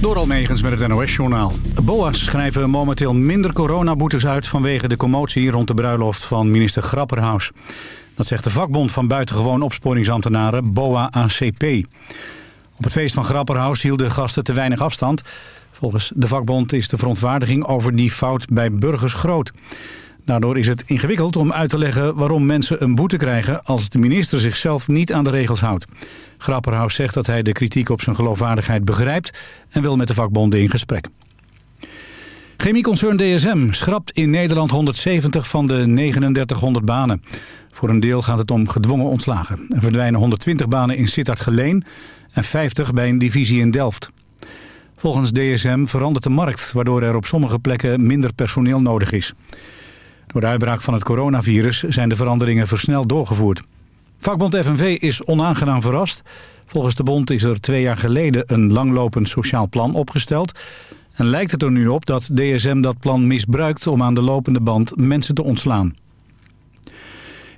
Door Almegens met het NOS-journaal. BOA's schrijven momenteel minder coronaboetes uit... vanwege de commotie rond de bruiloft van minister Grapperhaus. Dat zegt de vakbond van buitengewoon opsporingsambtenaren BOA-ACP. Op het feest van Grapperhaus hielden gasten te weinig afstand. Volgens de vakbond is de verontwaardiging over die fout bij burgers groot. Daardoor is het ingewikkeld om uit te leggen waarom mensen een boete krijgen... als de minister zichzelf niet aan de regels houdt. Grapperhaus zegt dat hij de kritiek op zijn geloofwaardigheid begrijpt... en wil met de vakbonden in gesprek. Chemieconcern DSM schrapt in Nederland 170 van de 3900 banen. Voor een deel gaat het om gedwongen ontslagen. Er verdwijnen 120 banen in Sittard-Geleen en 50 bij een divisie in Delft. Volgens DSM verandert de markt, waardoor er op sommige plekken minder personeel nodig is. Door de uitbraak van het coronavirus zijn de veranderingen versneld doorgevoerd. Vakbond FNV is onaangenaam verrast. Volgens de bond is er twee jaar geleden een langlopend sociaal plan opgesteld. En lijkt het er nu op dat DSM dat plan misbruikt om aan de lopende band mensen te ontslaan.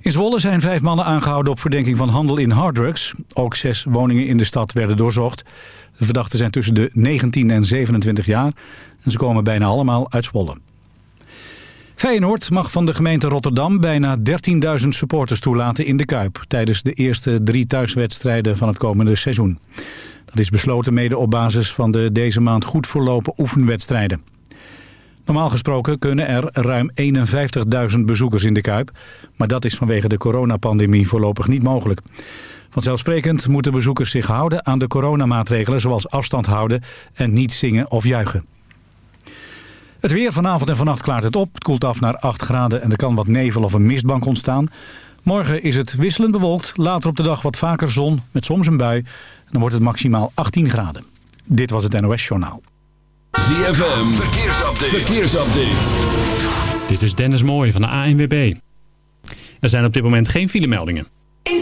In Zwolle zijn vijf mannen aangehouden op verdenking van handel in harddrugs. Ook zes woningen in de stad werden doorzocht. De verdachten zijn tussen de 19 en 27 jaar en ze komen bijna allemaal uit Zwolle. Feyenoord mag van de gemeente Rotterdam bijna 13.000 supporters toelaten in de Kuip... tijdens de eerste drie thuiswedstrijden van het komende seizoen. Dat is besloten mede op basis van de deze maand goed verlopen oefenwedstrijden. Normaal gesproken kunnen er ruim 51.000 bezoekers in de Kuip... maar dat is vanwege de coronapandemie voorlopig niet mogelijk. Vanzelfsprekend moeten bezoekers zich houden aan de coronamaatregelen... zoals afstand houden en niet zingen of juichen. Het weer vanavond en vannacht klaart het op. Het koelt af naar 8 graden en er kan wat nevel of een mistbank ontstaan. Morgen is het wisselend bewolkt. Later op de dag wat vaker zon met soms een bui. Dan wordt het maximaal 18 graden. Dit was het NOS Journaal. ZFM, verkeersupdate. verkeersupdate. Dit is Dennis Mooij van de ANWB. Er zijn op dit moment geen filemeldingen. In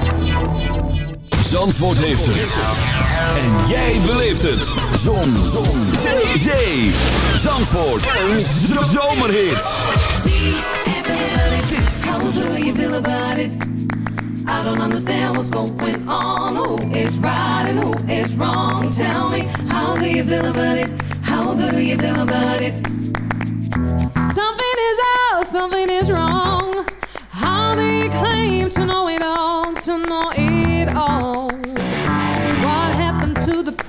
Zandvoort heeft het. En jij beleeft het. Zon. Zon. Zee. Zee. Zandvoort. Een zomerhit. How do you feel about it? I don't understand what's going on. Who is right and who is wrong? Tell me, how do you feel about it? How do you feel about it? Something is out, something is wrong. How do you claim to know it all, to know it all?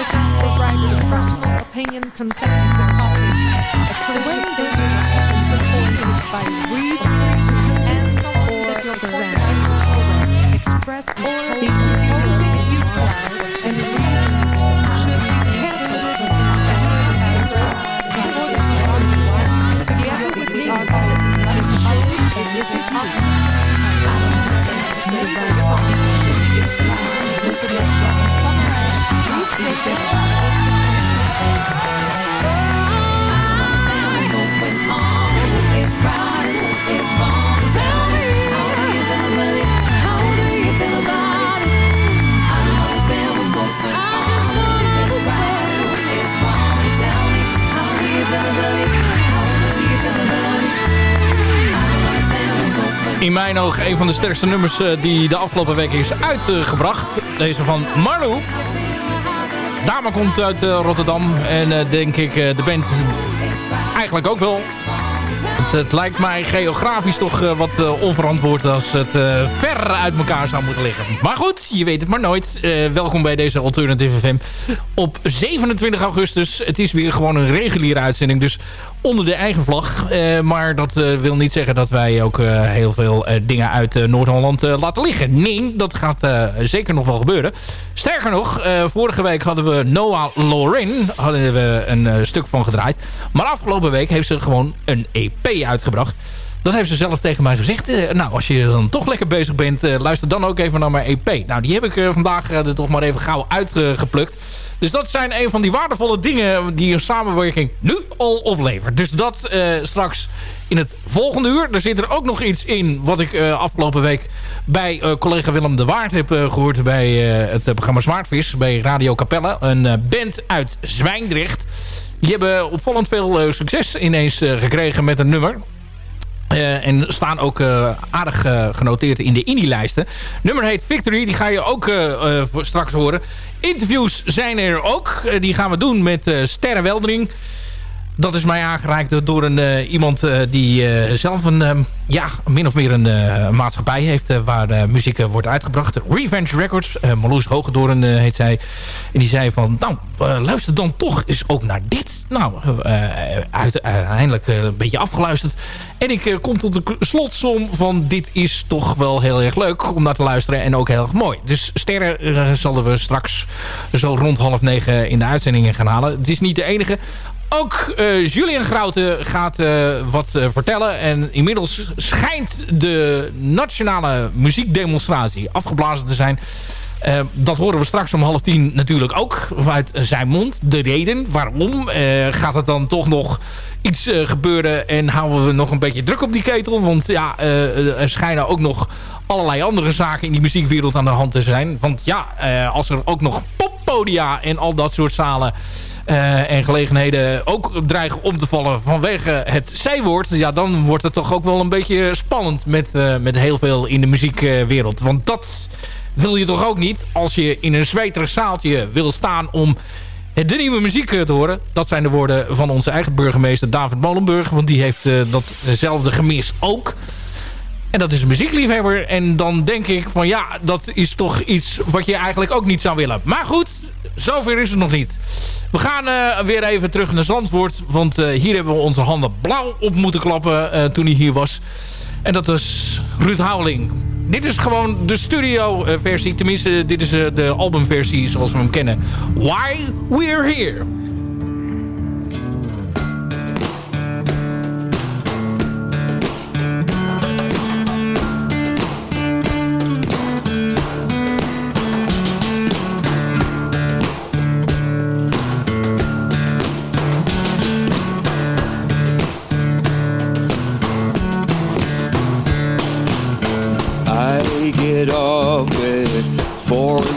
represents the writer's personal opinion concerning the topic. Explicit statements are supported by reasons and someone that represents this program. Express all these in mijn ogen een van de sterkste nummers uh, die de afgelopen week is uitgebracht. Deze van Marlou. Dame komt uit uh, Rotterdam en denk ik de band eigenlijk ook wel het, het, lijkt mij geografisch toch wat onverantwoord als het ver uit elkaar zou moeten liggen. Maar goed, je weet het maar nooit. welkom bij deze Alternative FM op 27 augustus. Het is weer gewoon een reguliere uitzending, dus onder de eigen vlag. maar dat wil niet zeggen dat wij ook heel veel dingen uit Noord-Holland laten liggen. Nee, dat gaat zeker nog wel gebeuren. Sterker nog, vorige week hadden we Noah Lorin hadden we een stuk van gedraaid. Maar afgelopen week heeft ze gewoon een EP uitgebracht. Dat heeft ze zelf tegen mij gezegd. Nou, als je dan toch lekker bezig bent, luister dan ook even naar mijn EP. Nou, die heb ik vandaag er toch maar even gauw uitgeplukt. Dus dat zijn een van die waardevolle dingen die een samenwerking nu al oplevert. Dus dat straks in het volgende uur. Er zit er ook nog iets in wat ik afgelopen week bij collega Willem de Waard heb gehoord bij het programma Zwaardvis bij Radio Capelle. Een band uit Zwijndrecht. Die hebben opvallend veel succes ineens gekregen met een nummer. Uh, en staan ook aardig genoteerd in de indie-lijsten. Nummer heet Victory, die ga je ook straks horen. Interviews zijn er ook. die gaan we doen met Sterre Weldering dat is mij aangereikt door een, uh, iemand uh, die uh, zelf een, um, ja, min of meer een maatschappij heeft waar muziek wordt uitgebracht. Revenge Records, Marloes Hogedoorn heet zij. En die zei van, nou, luister dan toch eens ook naar dit. Nou, uiteindelijk een beetje afgeluisterd. En ik kom tot de slotsom van dit is toch wel heel erg leuk om naar te luisteren. En ook heel erg mooi. Dus sterren zullen we straks zo rond half negen in de uitzendingen gaan halen. Het is niet de enige. Ook uh, Julian Grouten gaat uh, wat uh, vertellen. En inmiddels schijnt de nationale muziekdemonstratie afgeblazen te zijn. dat horen we straks om half tien natuurlijk ook uit zijn mond. De reden, waarom? gaat het dan toch nog iets gebeuren en houden we nog een beetje druk op die ketel? Want ja, er schijnen ook nog allerlei andere zaken in die muziekwereld aan de hand te zijn. Want ja, als er ook nog poppodia en al dat soort zalen en gelegenheden ook dreigen om te vallen vanwege het zijwoord... ja, dan wordt het toch ook wel een beetje spannend met, uh, met heel veel in de muziekwereld. Want dat wil je toch ook niet als je in een zweterig zaaltje wil staan om de nieuwe muziek te horen. Dat zijn de woorden van onze eigen burgemeester David Molenburg. Want die heeft datzelfde gemis ook. En dat is een muziekliefhebber. En dan denk ik van ja, dat is toch iets wat je eigenlijk ook niet zou willen. Maar goed, zover is het nog niet. We gaan uh, weer even terug naar Zandvoort. Want uh, hier hebben we onze handen blauw op moeten klappen uh, toen hij hier was. En dat is Ruud Houweling. Dit is gewoon de studio versie. Tenminste, dit is de albumversie zoals we hem kennen. Why We're Here.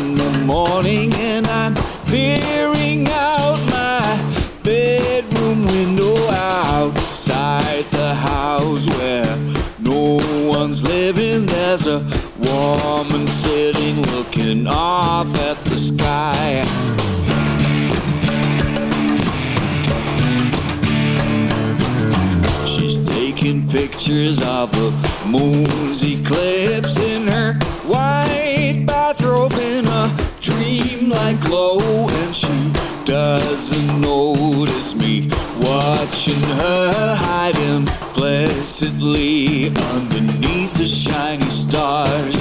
in the morning and I'm peering out my bedroom window outside the house where no one's living. There's a woman sitting looking up at the sky. She's taking pictures of a moon's eclipse in her white light glow and she doesn't notice me watching her hide implicitly underneath the shiny stars.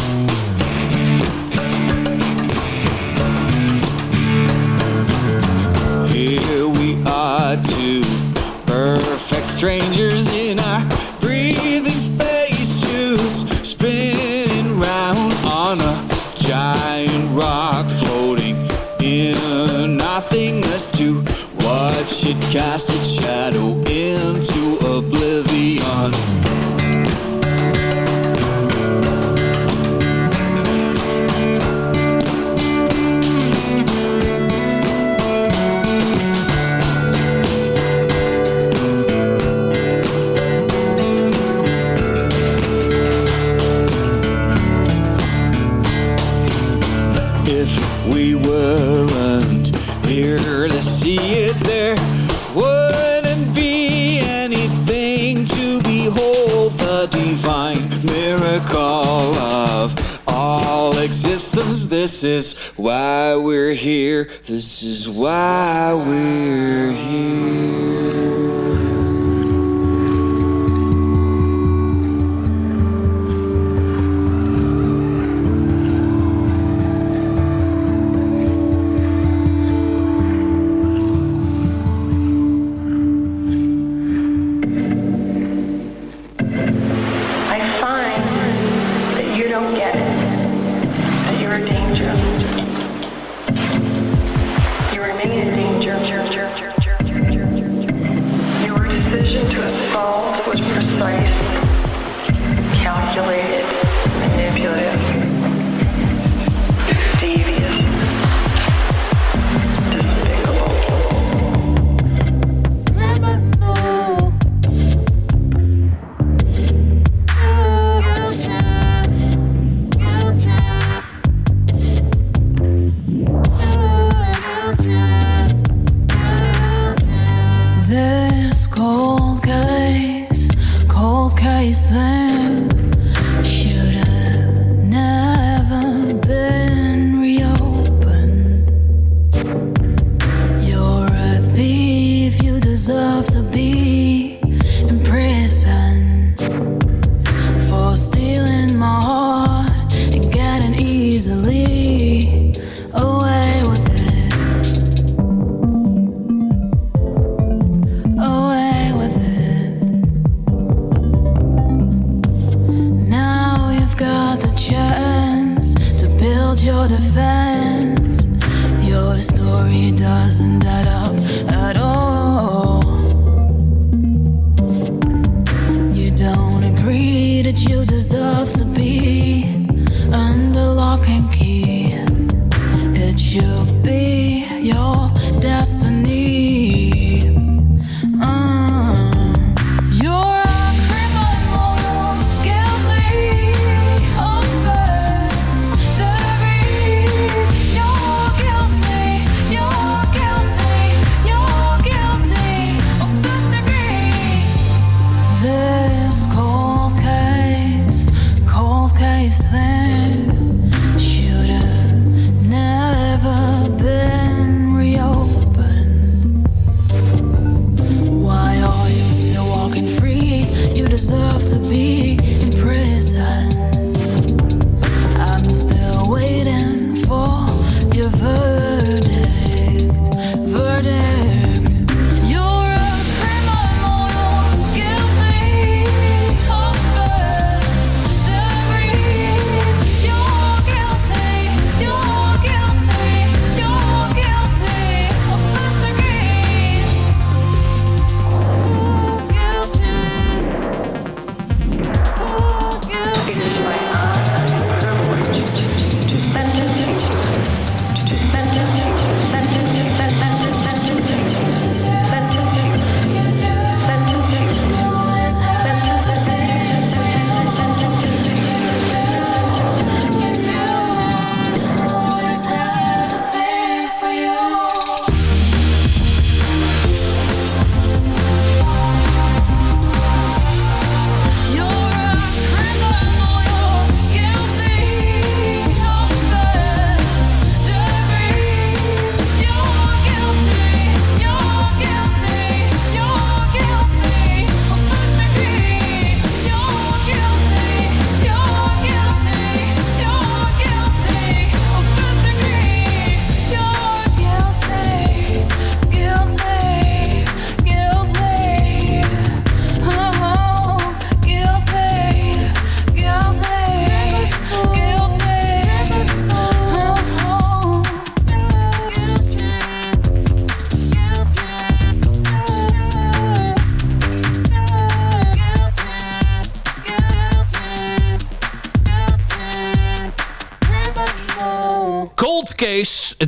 Here we are, two perfect strangers Nothingness to what should cast its shadow into oblivion. This is why we're here. This is why we're here.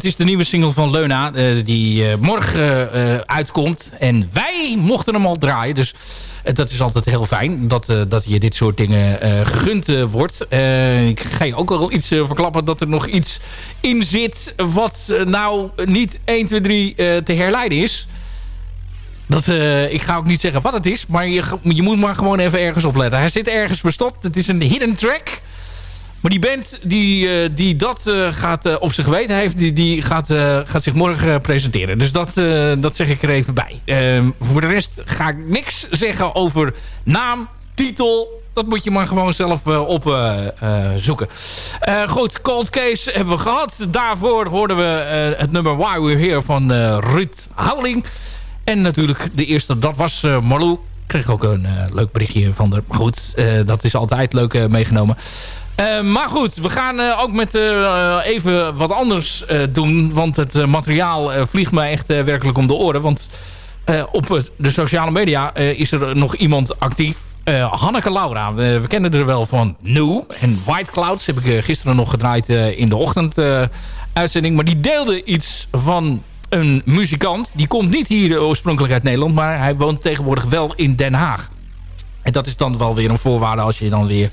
Het is de nieuwe single van Leuna. eh, die eh, morgen eh, uitkomt. En wij mochten hem al draaien. Dus dat is altijd heel fijn. Dat, dat je dit soort dingen gegund wordt. Ik ga je ook al iets verklappen. Dat er nog iets in zit. Wat nou niet 1, 2, 3 eh, te herleiden is. Dat, ik ga ook niet zeggen wat het is, maar je, je moet maar gewoon even ergens opletten. Hij zit ergens verstopt. Het is een hidden track. Maar die band die, eh, die dat eh, gaat eh, op zich weten heeft, die, die gaat, gaat zich morgen presenteren. Dus dat, dat zeg ik er even bij. Ehm, voor de rest ga ik niks zeggen over naam, titel. Dat moet je maar gewoon zelf opzoeken. goed, Cold Case hebben we gehad. Daarvoor hoorden we het nummer Why We're Here van Ruud Houweling. En natuurlijk de eerste, dat was eh Marlou. Kreeg ook een leuk berichtje van de. Goed, dat is altijd leuk meegenomen. Eh, maar goed, we gaan eh, ook met eh, even wat anders doen. Want het materiaal vliegt mij echt werkelijk om de oren. Want op de sociale media is er nog iemand actief. Hanneke Laura. We kennen er wel van New. En White Clouds heb ik gisteren nog gedraaid in de ochtend uitzending. Maar die deelde iets van een muzikant. Die komt niet hier oorspronkelijk uit Nederland. Maar hij woont tegenwoordig wel in Den Haag. En dat is dan wel weer een voorwaarde als je dan weer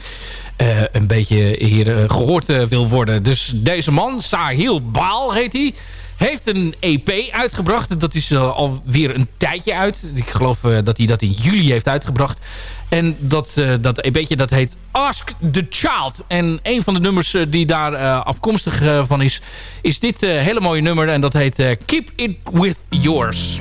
eh, een beetje hier eh, gehoord eh, wil worden. Dus deze man, Sahil Baal heet hij, heeft een EP uitgebracht. Dat is alweer een tijdje uit. Ik geloof dat hij dat in juli heeft uitgebracht. En dat, dat EP'tje dat heet Ask the Child. En een van de nummers die daar afkomstig van is... is dit hele mooie nummer. En dat heet Keep It With Yours.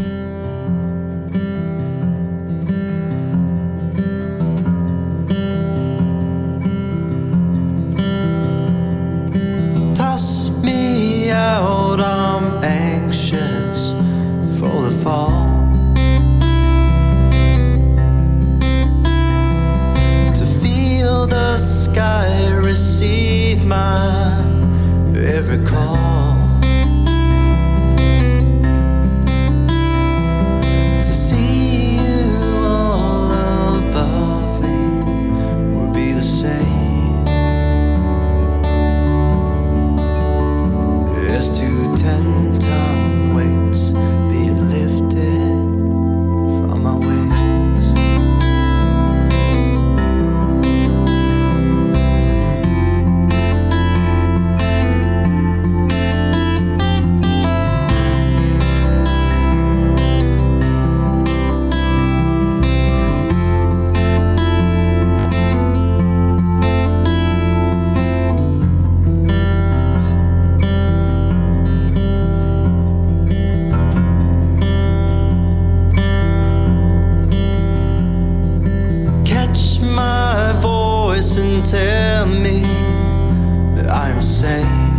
Out. I'm anxious for the fall. To feel the sky receive my every call. My voice and tell me that I'm sane.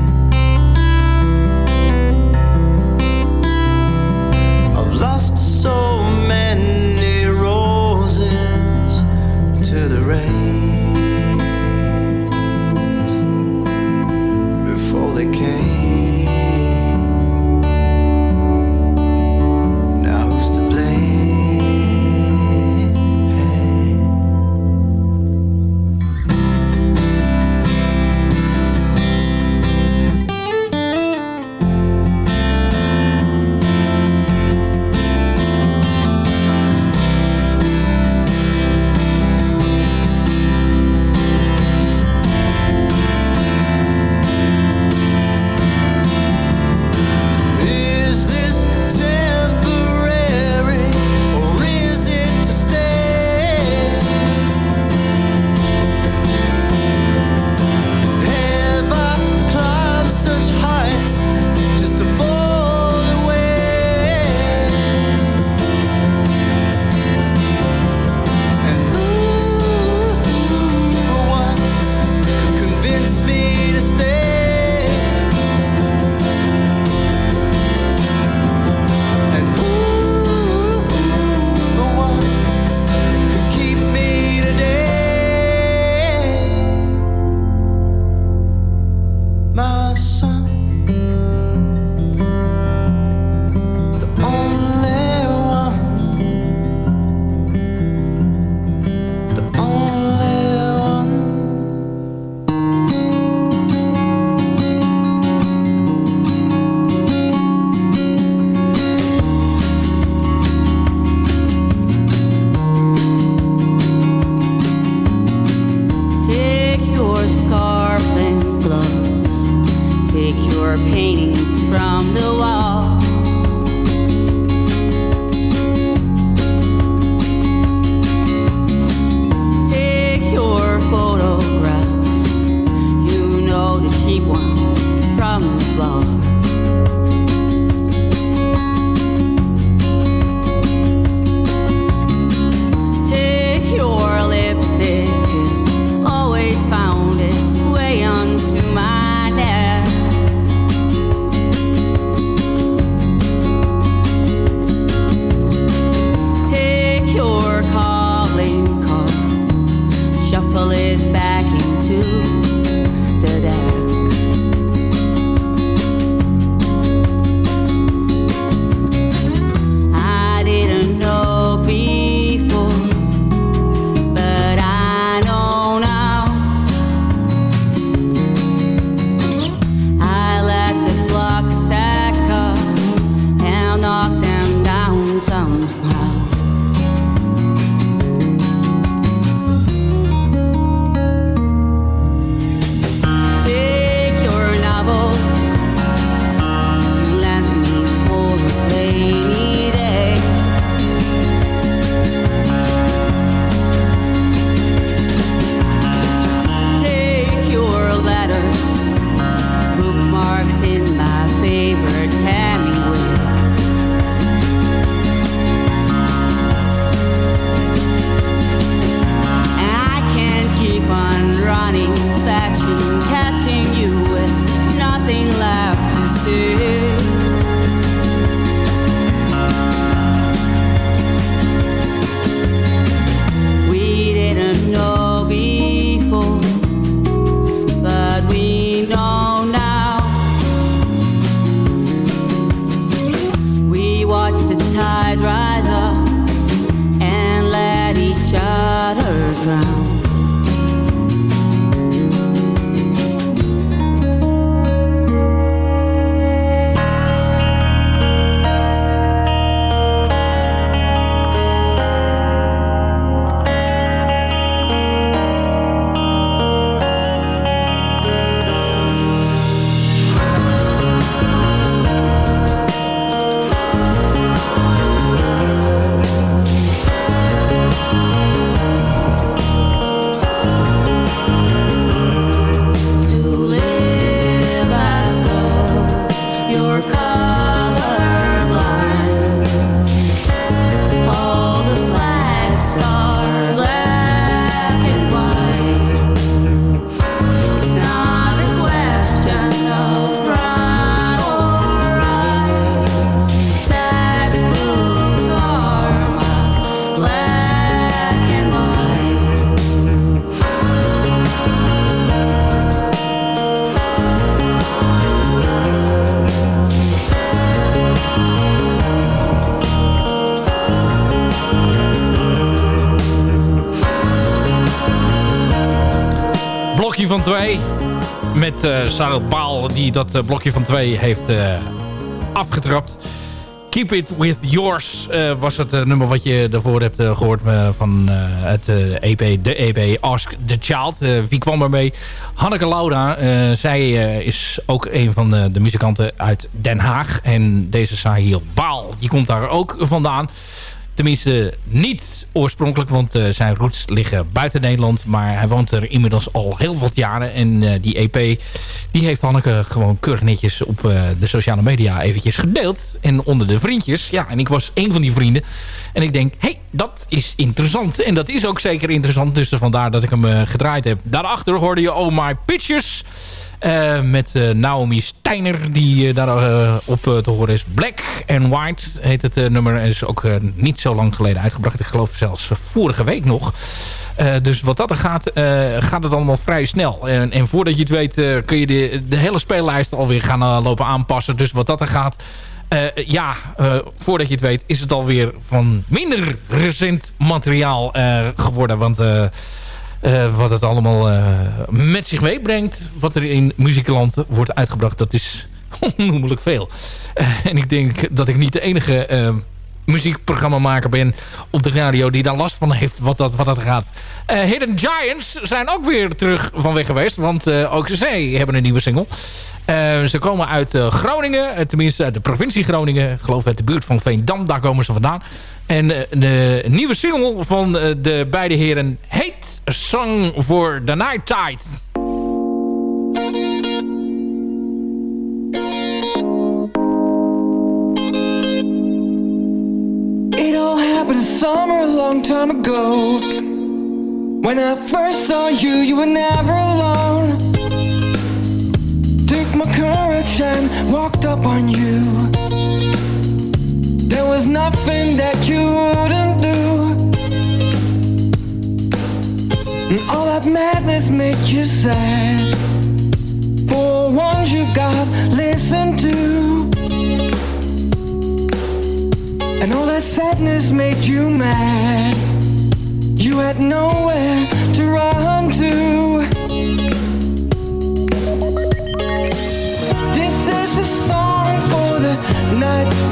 Met uh, Sarah Baal die dat eh, blokje van twee heeft eh, afgetrapt. Keep It With Yours was het nummer wat je daarvoor hebt gehoord van het EP, de EP Ask The Child. wie kwam er mee? Hanneke Lauda. zij is ook een van de, de, muzikanten uit Den Haag. En deze Sahil Baal, die komt daar ook vandaan. Tenminste, niet oorspronkelijk, want eh, zijn roots liggen buiten Nederland. Maar hij woont er inmiddels al heel wat jaren. En eh, die EP, die heeft Hanneke gewoon keurig netjes op eh, de sociale media eventjes gedeeld. En onder de vriendjes. Ja, en ik was een van die vrienden. En ik denk, hé, hey, dat is interessant. En dat is ook zeker interessant. Dus vandaar dat ik hem gedraaid heb. Daarachter hoorde je Oh My Pictures. Eh, met eh, Naomi Steiner die uh, daar uh, op te horen is. Black and White heet het nummer. En is ook niet zo lang geleden uitgebracht. Ik geloof zelfs vorige week nog. dus wat dat er gaat, gaat het allemaal vrij snel. En, en voordat je het weet kun je de, de hele speellijst alweer gaan lopen aanpassen. Dus wat dat er gaat... ja, voordat je het weet is het alweer van minder recent materiaal geworden. Want... Uh, wat het allemaal uh, met zich meebrengt. Wat er in muziekland wordt uitgebracht. Dat is onnoemelijk veel. Uh, en ik denk dat ik niet de enige muziekprogrammamaker ben op de radio... die daar last van heeft wat dat, wat dat gaat. Hidden Giants zijn ook weer terug van weg geweest. Want ook zij hebben een nieuwe single. ze komen uit Groningen. tenminste uit de provincie Groningen. Ik geloof uit de buurt van Veendam. Daar komen ze vandaan. En de nieuwe single van de beide heren heet Song for the Night Tide. It all happened summer a long time ago. When I first saw you, you were never alone. Took my courage and walked up on you There was nothing that you wouldn't do And all that madness made you sad. For once you've got listened to. And all that sadness made you mad. You had nowhere to run to. This is a song for the night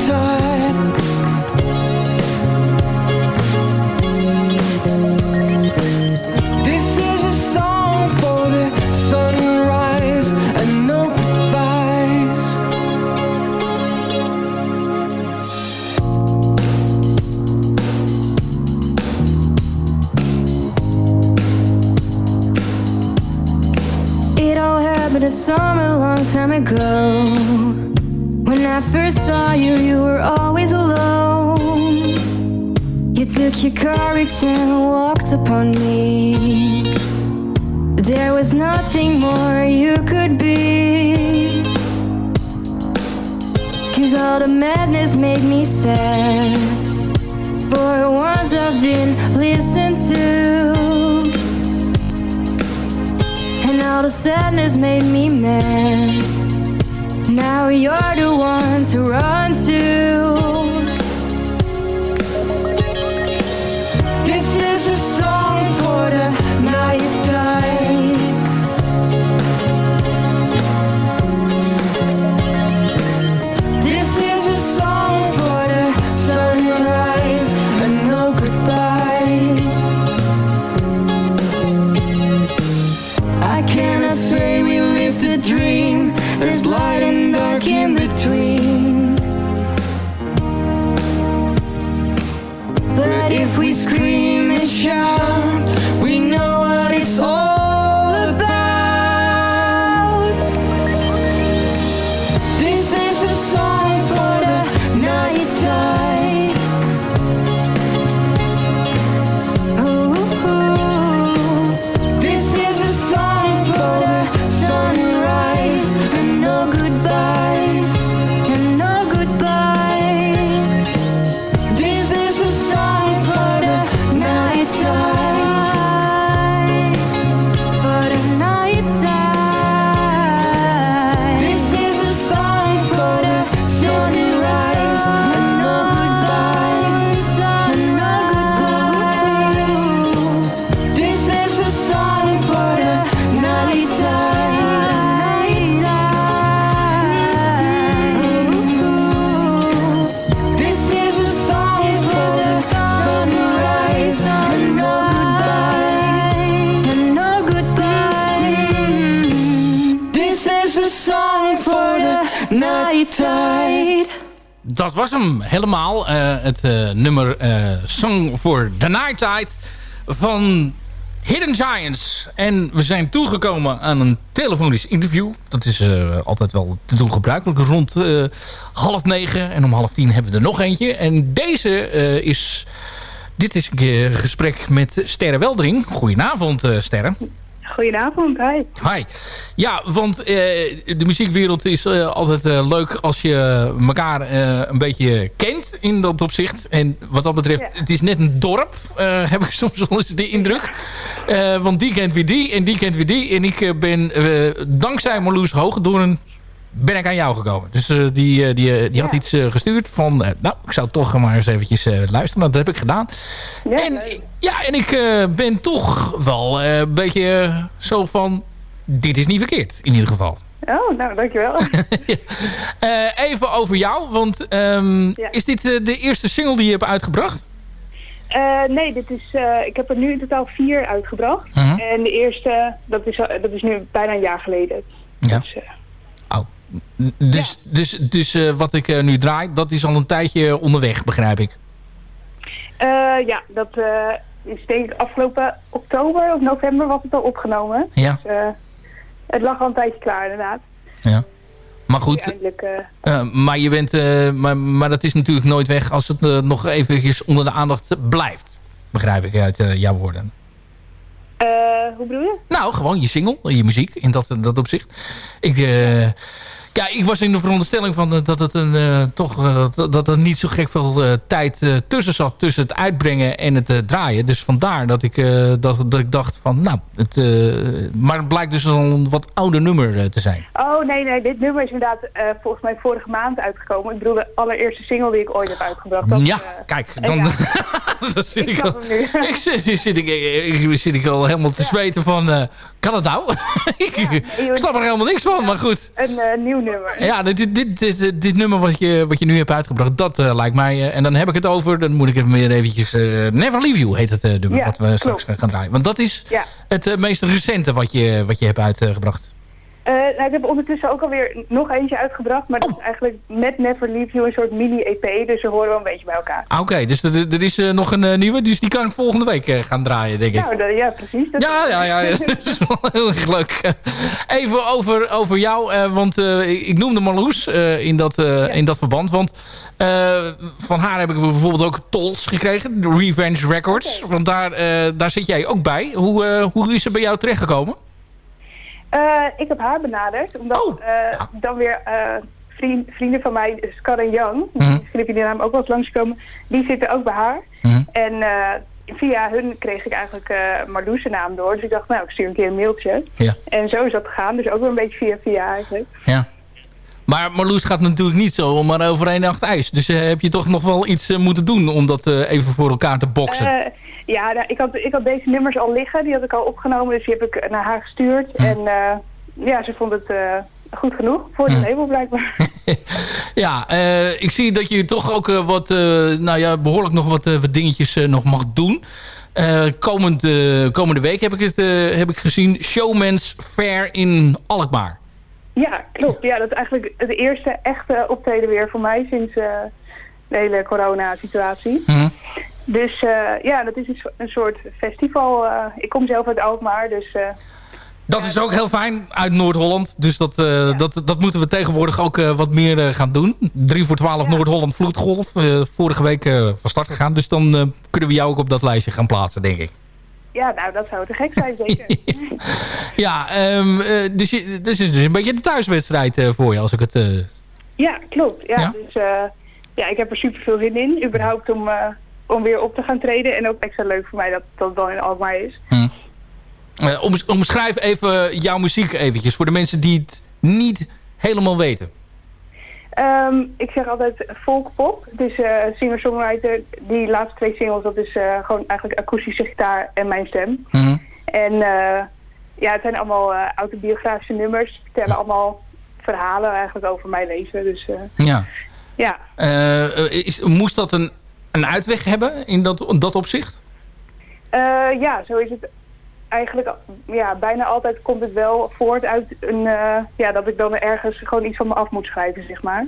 summer long time ago. When I first saw you, you were always alone. You took your courage and walked upon me. There was nothing more you could be. Cause all the madness made me sad. For once I've been listened to. All the sadness made me mad. Now you're the one to run to. Song for the Night van Hidden Giants. En we zijn toegekomen aan een telefonisch interview. Dat is eh, altijd wel te doen gebruikelijk. Rond eh, half negen en om half tien hebben we er nog eentje. En deze eh, is... Dit is een gesprek met Sterre Weldering. Goedenavond, Sterre. Goedenavond, hi. Hi. Ja, want eh, de muziekwereld is eh, altijd eh, leuk als je elkaar een beetje kent in dat opzicht. En wat dat betreft, het is net een dorp, heb ik soms wel eens de indruk. Want die kent weer die en die kent weer die. En ik ben dankzij Marloes Hogedoorn ben ik aan jou gekomen. Dus eh, die, eh, die, eh, die had iets gestuurd van... nou, ik zou toch maar eens eventjes luisteren. Dat heb ik gedaan. en, ja, en ik ben toch wel een beetje zo van... Dit is niet verkeerd, in ieder geval. Oh, nou, dankjewel. Even over jou, want ehm, is dit de eerste single die je hebt uitgebracht? Nee, dit is, ik heb er nu in totaal vier uitgebracht. Mhm. En de eerste, dat is, dat is nu bijna een jaar geleden. Ja. Dus, Dus, dus, dus eh, wat ik eh, nu draai, dat is al een tijdje onderweg, begrijp ik. eh, ja, dat is denk ik afgelopen oktober of november was het al opgenomen. Ja. Dus, het lag al een tijdje klaar inderdaad. Ja. Maar goed, maar, je bent, maar, maar dat is natuurlijk nooit weg als het nog eventjes onder de aandacht blijft. Begrijp ik uit jouw woorden. eh, hoe bedoel je? Nou, gewoon je single, je muziek in dat, dat opzicht. Ik, Ja, ik was in de veronderstelling van eh, dat het een, eh, toch eh, dat- dat er niet zo gek veel tijd tussen zat. Tussen het uitbrengen en het draaien. Dus vandaar dat ik, dat, dat ik dacht van nou, het, maar het blijkt dus een wat ouder nummer te zijn. Oh nee, nee, dit nummer is inderdaad volgens mij vorige maand uitgekomen. Ik bedoel de allereerste single die ik ooit heb uitgebracht. Dat, ja, kijk, dan, ja, dan zit ik, ik al, ik, zit, zit ik, ik, zit ik al helemaal te zweten van, kan het nou? ik, ik snap er helemaal niks van, maar goed. Een eh, nieuw nummer. Ja, dit, dit, dit, dit, nummer wat je, wat je nu hebt uitgebracht, dat eh, lijkt mij... eh, en dan heb ik het over, dan moet ik even weer eventjes... Never Leave You heet het nummer Ja, wat we straks klopt. gaan draaien. Want dat is Ja. het meest recente wat je, wat je hebt uitgebracht. Eh, nou, ik heb ondertussen ook alweer nog eentje uitgebracht, maar dat Oh. is eigenlijk met Never Leave You een soort mini-EP, dus ze horen wel een beetje bij elkaar. Ah, Oké, dus er, is eh, nog een eh, nieuwe, dus die kan ik volgende week gaan draaien, denk ik. Nou, dat- ja, precies. Dat Ja, ja, ja, ja. dat is wel heel erg leuk. Even over, over jou, want ik, noemde Marloes in, dat, in dat verband. Want van haar heb ik bijvoorbeeld ook Tols gekregen, Revenge Records. Want daar, daar zit jij ook bij. Hoe, hoe is ze bij jou terechtgekomen? Eh, ik heb haar benaderd, omdat Oh. eh, dan weer eh, vriend, vrienden van mij, Scar en Young, Mhm. misschien heb je die naam ook wel eens langskomen, die zitten ook bij haar. Mhm. En via hun kreeg ik eigenlijk eh Marloes' naam door, dus ik dacht, nou, ik stuur een keer een mailtje. Ja. En zo is dat gegaan, dus ook weer een beetje via via eigenlijk. Ja. Maar Marloes gaat natuurlijk niet zo maar over één nacht ijs. Dus heb je toch nog wel iets moeten doen om dat even voor elkaar te boksen. Ja, nou, ik, had, ik had deze nummers al liggen, die had ik al opgenomen, dus die heb ik naar haar gestuurd. En eh, ja, ze vond het eh, goed genoeg voor de label blijkbaar. Ja, eh, ik zie dat je toch ook wat, nou ja, behoorlijk nog wat, wat dingetjes nog mag doen. Komend, komende week heb ik, het, heb ik gezien Showman's Fair in Alkmaar. Ja, klopt. Ja, dat is eigenlijk het eerste echte optreden weer voor mij sinds de hele corona-situatie. Dus eh, ja, dat is een, so- een soort festival. eh, ik kom zelf uit Alkmaar, dus eh, Dat is ook heel fijn uit Noord-Holland. Dus dat, dat, dat moeten we tegenwoordig ook wat meer gaan doen. 3 voor 12 Noord-Holland Vloedgolf. vorige week van start gegaan. Dus dan kunnen we jou ook op dat lijstje gaan plaatsen, denk ik. ja, nou, dat zou te gek zijn, zeker. Ja, ehm, eh, dus, je, dus het is dus een beetje een thuiswedstrijd voor je als ik het... ja, klopt. Ja, Ja? Dus ja, ik heb er super veel zin in, überhaupt om, om weer op te gaan treden. En ook extra leuk voor mij dat dat dan in Alkmaar is. Eh, om, omschrijf even jouw muziek eventjes. Voor de mensen die het niet helemaal weten. Ehm, ik zeg altijd folkpop. Dus eh singer-songwriter. Die laatste twee singles, dat is eh, gewoon eigenlijk akoestische gitaar en mijn stem. En eh, ja, het zijn allemaal autobiografische nummers. Vertellen allemaal verhalen eigenlijk over mijn leven. Dus Ja. ja. Is, moest dat een, een uitweg hebben in dat, dat opzicht? Eh, ja, zo is het eigenlijk. Ja, bijna altijd komt het wel voort uit een, eh, ja, dat ik dan ergens gewoon iets van me af moet schrijven, zeg maar.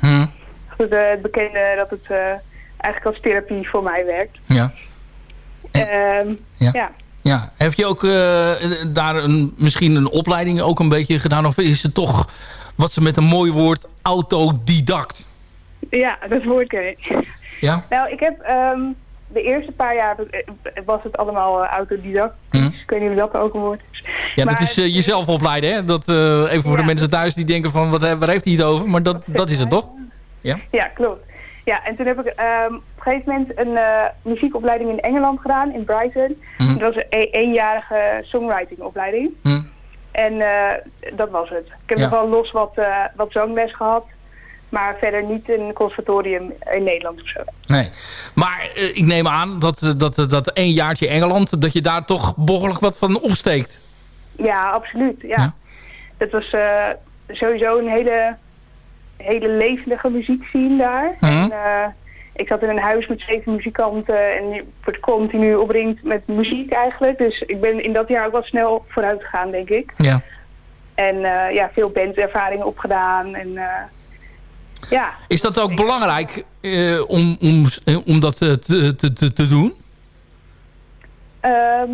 Het, eh, het bekende dat het eigenlijk als therapie voor mij werkt. Ja. Ehm, Ja. ja. Ja. Heb je ook daar een, misschien een opleiding ook een beetje gedaan? Of is het toch, wat ze met een mooi woord, autodidact? Ja, dat woord ken ik. Ja? Nou, ik heb ehm, de eerste paar jaar eh, was het allemaal eh, autodidact. Ik weet niet of dat ook een woord is. Ja, Maar dat is eh, jezelf opleiden, hè? Dat, even voor de mensen thuis die denken van, wat, waar heeft hij het over? Maar dat, dat is het toch? Ja? Ja, klopt. Ja, en toen heb ik ehm, op een gegeven moment een muziekopleiding in Engeland gedaan, in Brighton. Mhm. Dat was een e- eenjarige songwritingopleiding. Hm. En dat was het. Ik heb Ja. nog wel los wat, eh, wat zangles gehad, maar verder niet een conservatorium in Nederland of zo. Nee. Maar eh, ik neem aan dat, eh, dat, dat één jaartje Engeland, dat je daar toch behoorlijk wat van opsteekt. Ja, absoluut. Ja. Het was eh, sowieso een hele, hele levendige muziekscene daar. Mhm. En, eh, ik zat in een huis met zeven muzikanten en je wordt continu opringd met muziek eigenlijk. Dus ik ben in dat jaar ook wel snel vooruit gegaan, denk ik. Ja. En eh, ja, veel bandservaringen opgedaan. En, eh, ja, Is dat ook belangrijk eh, om, om, om dat eh, te, te, te, te doen? Ehm,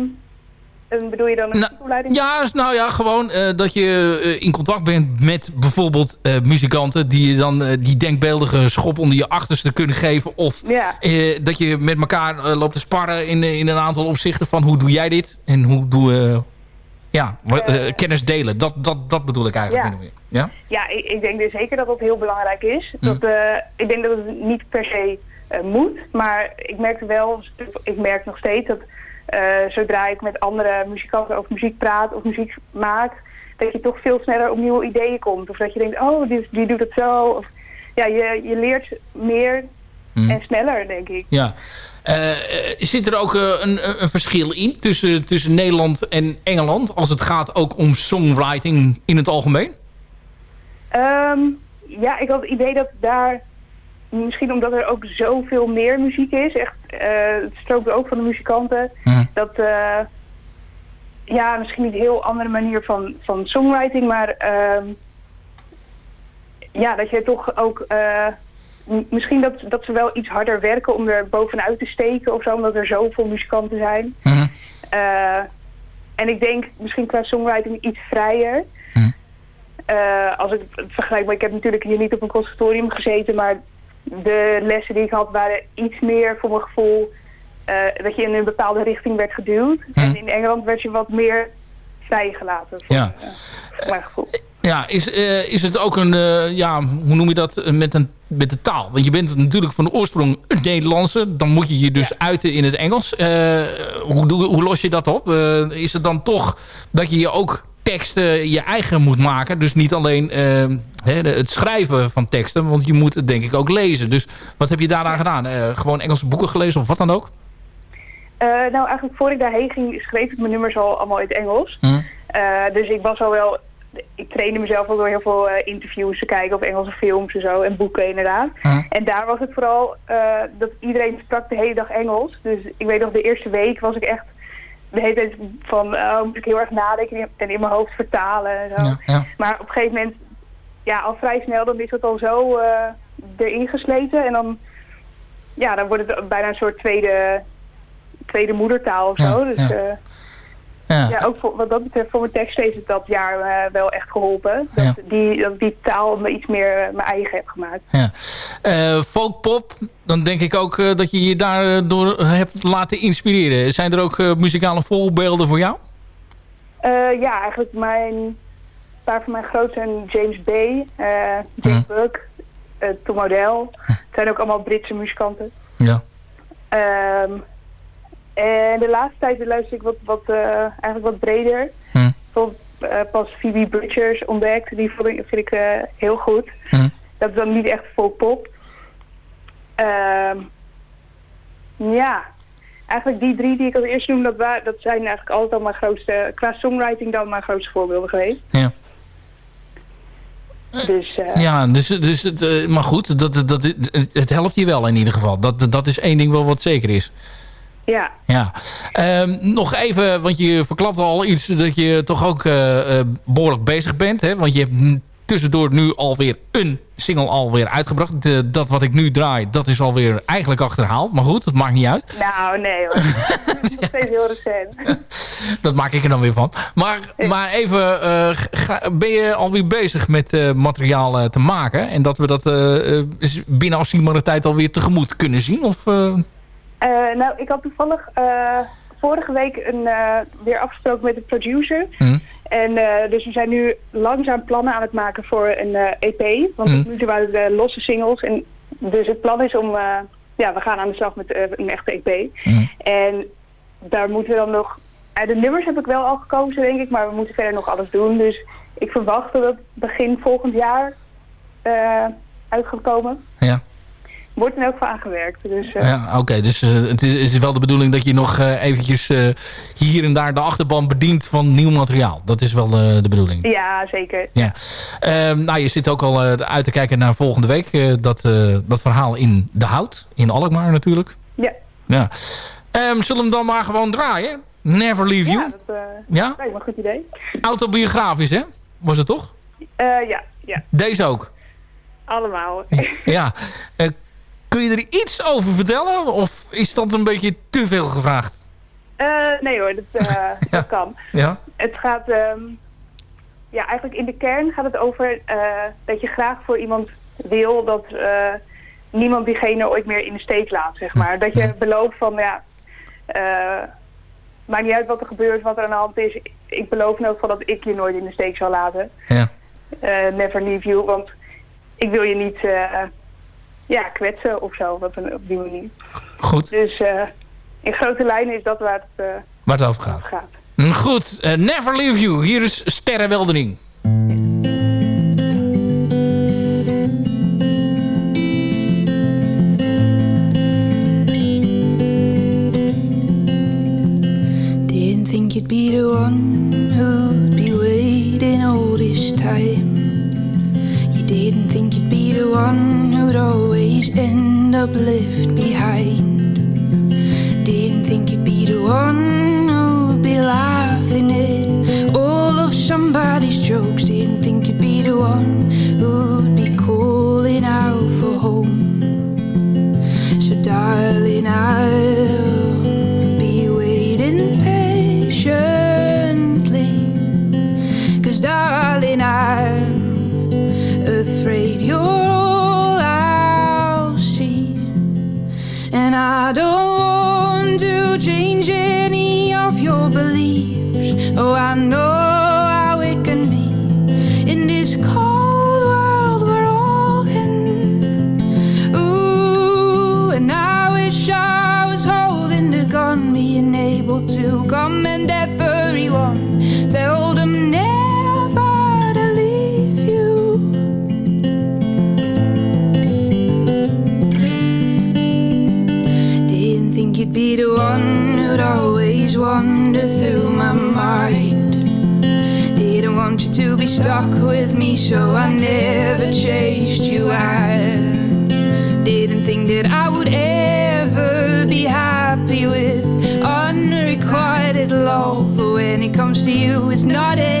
en bedoel je dan een opleiding? Ja, s- nou ja, gewoon eh, dat je eh, in contact bent met bijvoorbeeld eh, muzikanten... die je dan eh, die denkbeeldige schop onder je achterste kunnen geven. Of Ja. eh, dat je met elkaar eh, loopt te sparren in, in een aantal opzichten van hoe doe jij dit? En hoe doe... eh, ja, wa- eh, kennis delen. Dat, dat, dat bedoel ik eigenlijk. Ja. Ja? Ja, ik, ik denk dus zeker dat dat heel belangrijk is. Hm. Dat, eh, ik denk dat het niet per se eh, moet, maar ik merk wel, ik merk nog steeds dat eh, zodra ik met andere muzikanten over muziek praat of muziek maak, dat je toch veel sneller op nieuwe ideeën komt. Of dat je denkt, oh, die, die doet het zo. Of, ja, je, je leert meer Hm. en sneller, denk ik. Ja. Eh, eh, zit er ook eh, een, een verschil in tussen, tussen Nederland en Engeland... als het gaat ook om songwriting in het algemeen? Ehm, ja, ik had het idee dat daar, misschien omdat er ook zoveel meer muziek is, echt, het strookt ook van de muzikanten, dat, eh, ja, misschien niet een heel andere manier van, van songwriting, maar ehm, ja, dat je toch ook, misschien dat, dat ze wel iets harder werken om er bovenuit te steken of zo, omdat er zoveel muzikanten zijn. Eh, en ik denk misschien qua songwriting iets vrijer. Eh, als ik het vergelijk, maar ik heb natuurlijk hier niet op een conservatorium gezeten, maar de lessen die ik had waren iets meer voor mijn gevoel eh, dat je in een bepaalde richting werd geduwd. En in Engeland werd je wat meer vrijgelaten, voor, Ja. voor mijn gevoel. Ja, is, eh, is het ook een, eh, ja, hoe noem je dat, eh, met, een, met de taal? Want je bent natuurlijk van de oorsprong een Nederlandse. Dan moet je je dus uiten in het Engels. Eh, hoe, doe, hoe los je dat op? Is het dan toch dat je je ook teksten je eigen moet maken? Dus niet alleen het schrijven van teksten, want je moet het denk ik ook lezen. Dus wat heb je daaraan gedaan? Gewoon Engelse boeken gelezen of wat dan ook? Nou, eigenlijk voor ik daarheen ging, schreef ik mijn nummers al allemaal in het Engels. Hm. Dus ik was al wel, ik trainde mezelf ook door heel veel eh, interviews te kijken of Engelse films en zo en boeken inderdaad. En daar was het vooral eh, dat iedereen sprak de hele dag Engels. Dus ik weet nog de eerste week was ik echt de hele tijd van, oh, moet ik heel erg nadenken en in mijn hoofd vertalen en zo. Maar op een gegeven moment, ja, al vrij snel dan is het al zo eh, erin gesleten en dan, ja, dan wordt het bijna een soort tweede, tweede moedertaal of zo. Ja, dus ja. ook voor, wat dat betreft voor mijn tekst heeft het dat jaar eh, wel echt geholpen. Dat, die, dat die taal me iets meer eh, mijn eigen heb gemaakt. Ja. Eh, folkpop, dan denk ik ook dat je je daardoor hebt laten inspireren. Zijn er ook muzikale voorbeelden voor jou? Ja, eigenlijk mijn, een paar van mijn grootste zijn James Bay, eh, James Buck, Tom Odell. Het zijn ook allemaal Britse muzikanten. Ja. Ehm, en de laatste tijd luister ik wat, wat, eh, eigenlijk wat breder. Bijvoorbeeld eh, pas Phoebe Bridgers ontdekt. Die vond ik, vind ik eh, heel goed. Dat is dan niet echt folkpop. Ehm ja, eigenlijk die drie die ik als eerste noem, dat, wa- dat zijn eigenlijk altijd al mijn grootste, qua songwriting dan mijn grootste voorbeelden geweest. Ja. Dus Ja, dus, dus het, maar goed, dat, dat, het, het helpt je wel in ieder geval. Dat, dat is één ding wel wat zeker is. Ja. Ja. Ehm, nog even, want je verklapt al iets dat je toch ook eh, eh, behoorlijk bezig bent. Hè? Want je hebt tussendoor nu alweer een single alweer uitgebracht. De- dat wat ik nu draai, dat is alweer eigenlijk achterhaald. Maar goed, dat maakt niet uit. Nou, nee hoor. Het is nog steeds heel recent. Dat maak ik er dan weer van. Maar, maar even, eh, ga- ben je alweer bezig met materiaal te maken? En dat we dat binnen afzienbare tijd alweer tegemoet kunnen zien? Of, nou, ik had toevallig eh, vorige week een, eh, weer afgesproken met de producer. En eh, dus we zijn nu langzaam plannen aan het maken voor een eh, EP. Want tot nu waren het eh, losse singles. En dus het plan is om, eh, ja, we gaan aan de slag met eh, een echte EP. En daar moeten we dan nog, eh, de nummers heb ik wel al gekozen denk ik, maar we moeten verder nog alles doen. Dus ik verwacht dat het begin volgend jaar eh, uit gaat komen. ja. Wordt in elk geval aangewerkt. Dus, eh, Ja, oké. dus eh, het is, is wel de bedoeling dat je nog eh, eventjes hier en daar de achterban bedient van nieuw materiaal. Dat is wel de bedoeling. Ja, zeker. Ja. Ehm, nou, je zit ook al uit te kijken naar volgende week. dat, dat verhaal in De Hout. In Alkmaar natuurlijk. Ja. Ja. Ehm, zullen we hem dan maar gewoon draaien? Never Leave You. Ja, dat Ja? lijkt me een goed idee. Autobiografisch, hè? Was het toch? Ja, ja, Deze ook. allemaal. Ja. Kun je er iets over vertellen? Of is dat een beetje te veel gevraagd? Eh, nee hoor, dat, eh, dat kan. Ja. Het gaat... Ehm, ja, eigenlijk in de kern gaat het over eh, dat je graag voor iemand wil dat niemand diegene ooit meer in de steek laat, zeg maar. Dat je belooft van, ja, uh, maakt niet uit wat er gebeurt, wat er aan de hand is. Ik beloof in van dat ik je nooit in de steek zal laten. Ja. Never leave you, want ik wil je niet ja, kwetsen of zo, wat een, op die manier. Goed. Dus uh, in grote lijnen is dat waar het, uh, waar het over gaat. gaat. Mm, goed, uh, Never Leave You. Hier is Sterre Weldering. Didn't think you'd be the one who'd be waiting all this time. You didn't think you'd be the one end up left behind. Didn't think you'd be the one who'd be laughing at all of somebody's jokes. Didn't think you'd be the one who walk with me, so I never chased you. I didn't think that I would ever be happy with unrequited love. But when it comes to you, it's not it.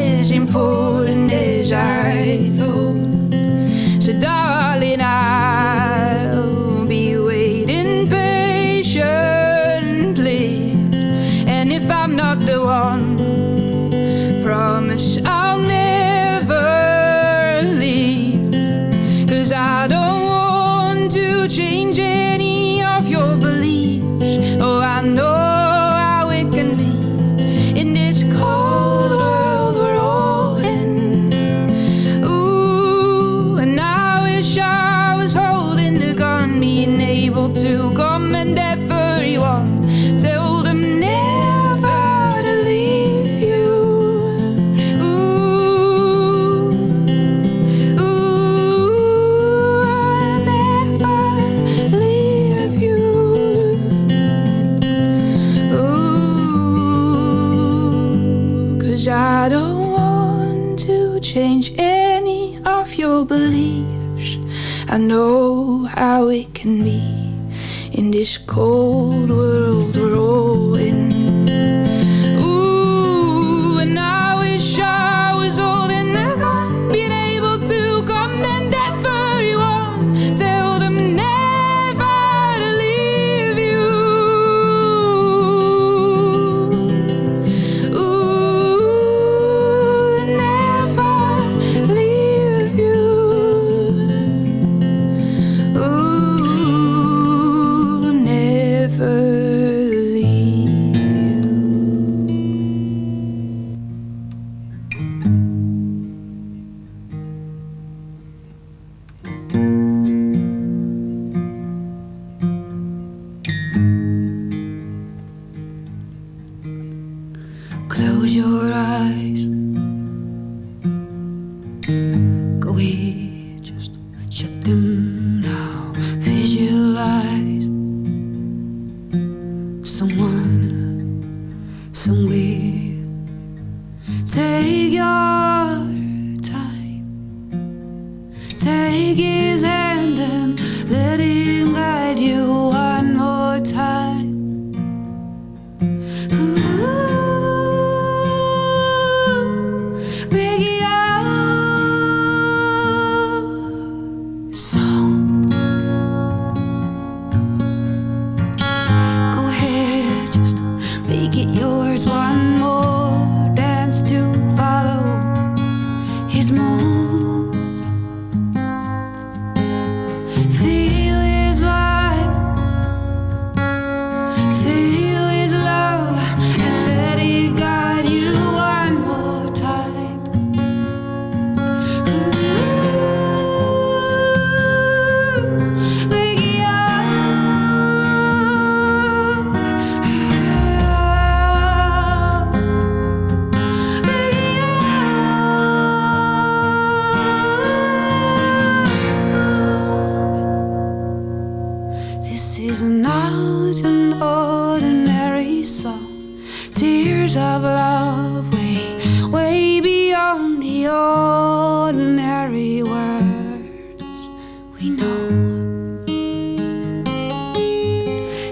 cold. we know.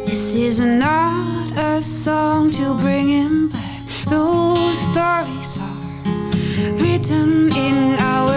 This is not a song to bring him back. Those stories are written in our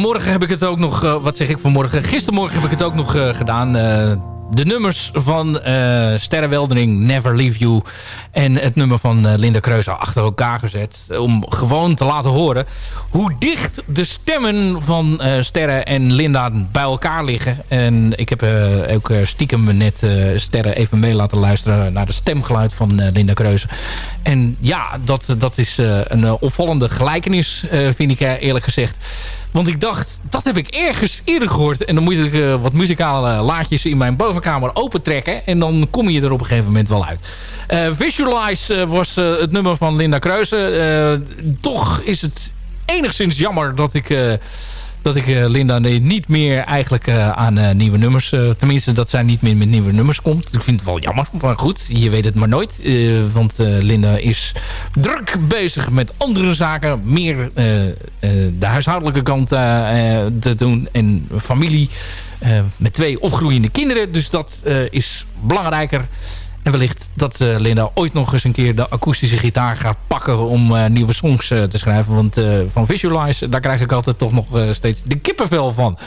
Vanmorgen heb ik het ook nog... eh, wat zeg ik vanmorgen? Gistermorgen heb ik het ook nog eh, gedaan. eh, de nummers van Sterrenweldering, Never Leave You... en het nummer van Linda Kreuzer achter elkaar gezet. Om gewoon te laten horen hoe dicht de stemmen van Sterren en Linda bij elkaar liggen. En ik heb ook stiekem net Sterren even mee laten luisteren... naar de stemgeluid van Linda Kreuzer. En ja, dat, dat is een opvallende gelijkenis, vind ik eerlijk gezegd. Want ik dacht, dat heb ik ergens eerder gehoord. En dan moet ik eh, wat muzikale laadjes in mijn bovenkamer opentrekken. En dan kom je er op een gegeven moment wel uit. Eh, Visualize eh, was het nummer van Linda Kreuzen. Toch is het enigszins jammer dat ik... dat ik eh, Linda niet meer eigenlijk eh, aan eh, nieuwe nummers... tenminste, dat zij niet meer met nieuwe nummers komt. Ik vind het wel jammer, maar goed, je weet het maar nooit. want Linda is druk bezig met andere zaken. Meer de huishoudelijke kant te doen. En familie met twee opgroeiende kinderen. Dus dat is belangrijker. En wellicht dat eh, Linda ooit nog eens een keer de akoestische gitaar gaat pakken om eh, nieuwe songs eh, te schrijven. Want van Visualize, daar krijg ik altijd toch nog steeds de kippenvel van.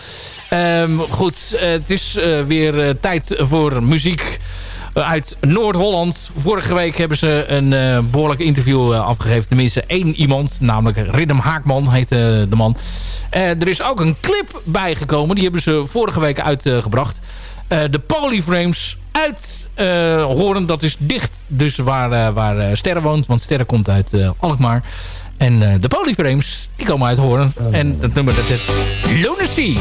Ehm, goed, het is weer tijd voor muziek uit Noord-Holland. Vorige week hebben ze een eh, behoorlijk interview afgegeven. Tenminste één iemand, namelijk Riddim Haakman heet eh, de man. Er is ook een clip bijgekomen. Die hebben ze vorige week uitgebracht. De Polyframes uit Horen. Dat is dicht dus waar, eh, waar eh, Sterren woont. Want Sterren komt uit Alkmaar. En de Polyframes, die komen uit Horen. En dat nummer dat is Lunacy.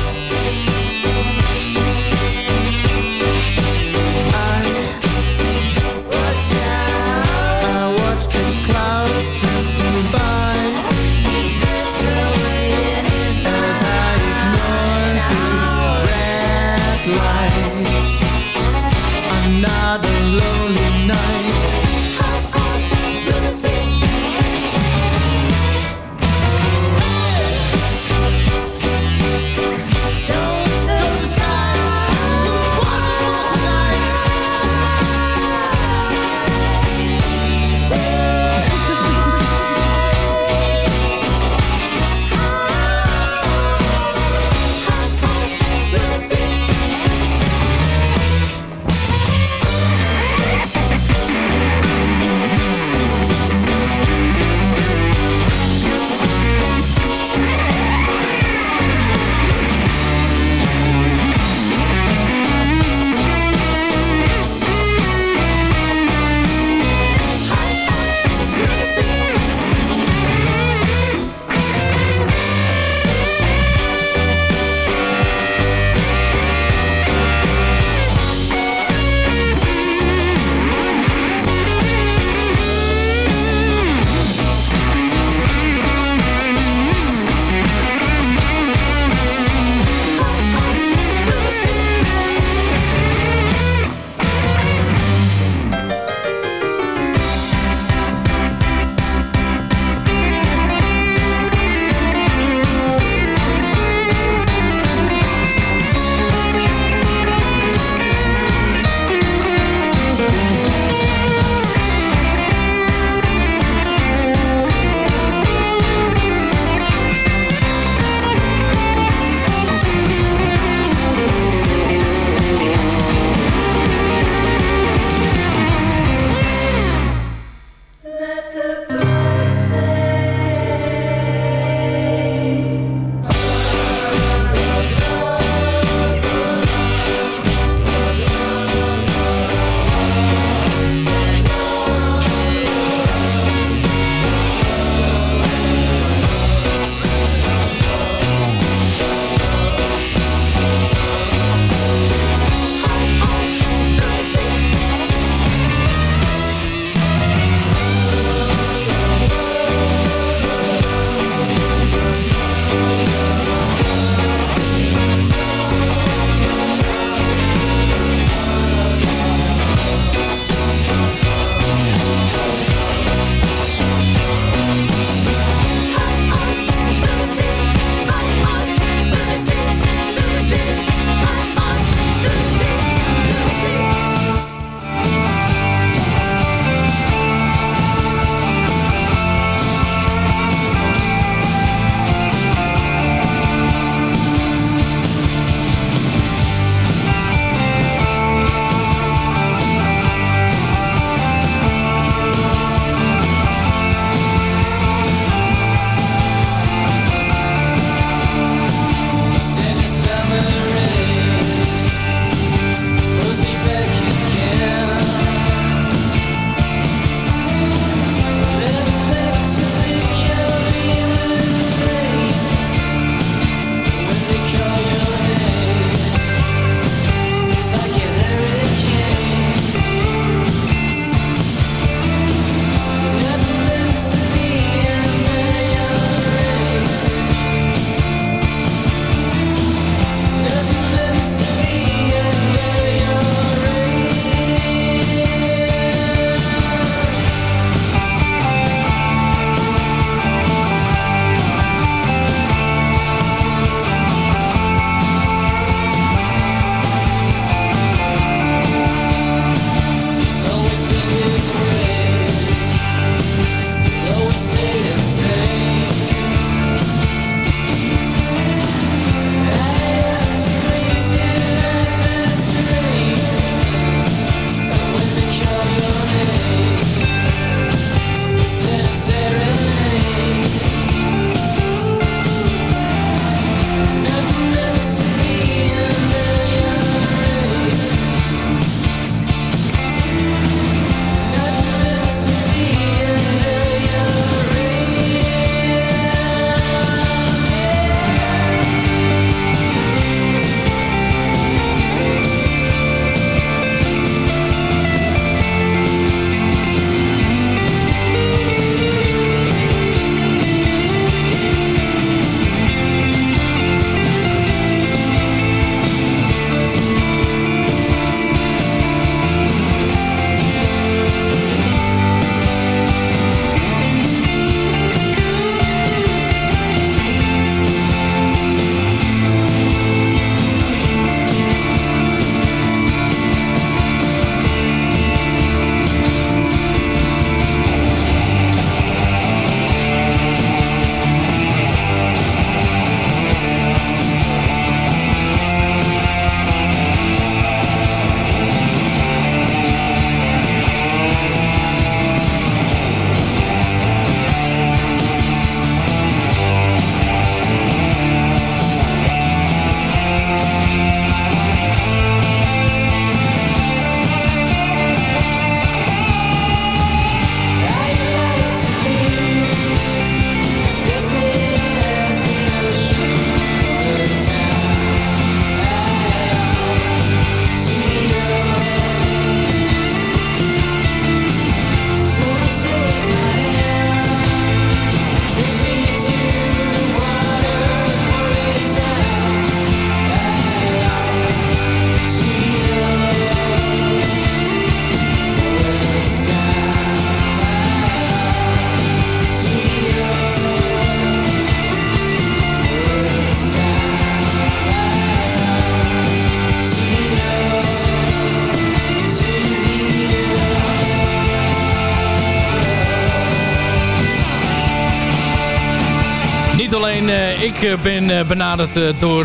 Ik eh, ben eh, benaderd eh, door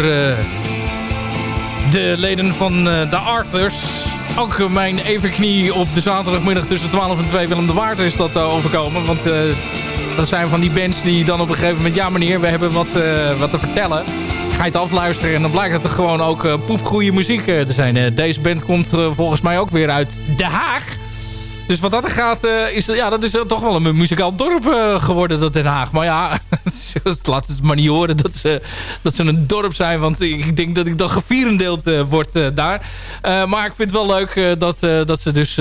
de leden van de Arthurs. Ook mijn evenknie op de zaterdagmiddag tussen 12 en 2 Willem de Waard is dat overkomen. Want dat zijn van die bands die dan op een gegeven moment... Ja meneer, we hebben wat, wat te vertellen. Ga je het afluisteren en dan blijkt het er gewoon ook poepgoeie muziek te zijn. Deze band komt volgens mij ook weer uit Den Haag. Dus wat dat er gaat, is, ja, dat is toch wel een muzikaal dorp geworden, dat Den Haag. Maar ja, laat het maar niet horen dat ze, dat ze een dorp zijn. Want ik denk dat ik dan gevierendeeld uh, word uh, daar. Uh, maar ik vind het wel leuk dat, dat ze dus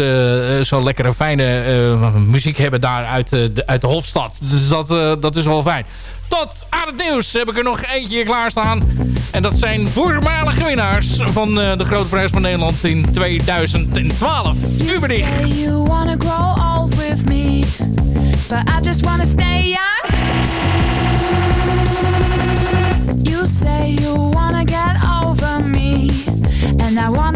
zo'n lekkere, fijne muziek hebben daar uit, de, uit de Hofstad. Dus dat, dat is wel fijn. Tot aan het nieuws heb ik er nog eentje klaarstaan. En dat zijn voormalige winnaars van de Grote Prijs van Nederland in 2012. Uberich. You wanna grow old with me, but I just wanna stay young. You say you wanna get over me, and I wanna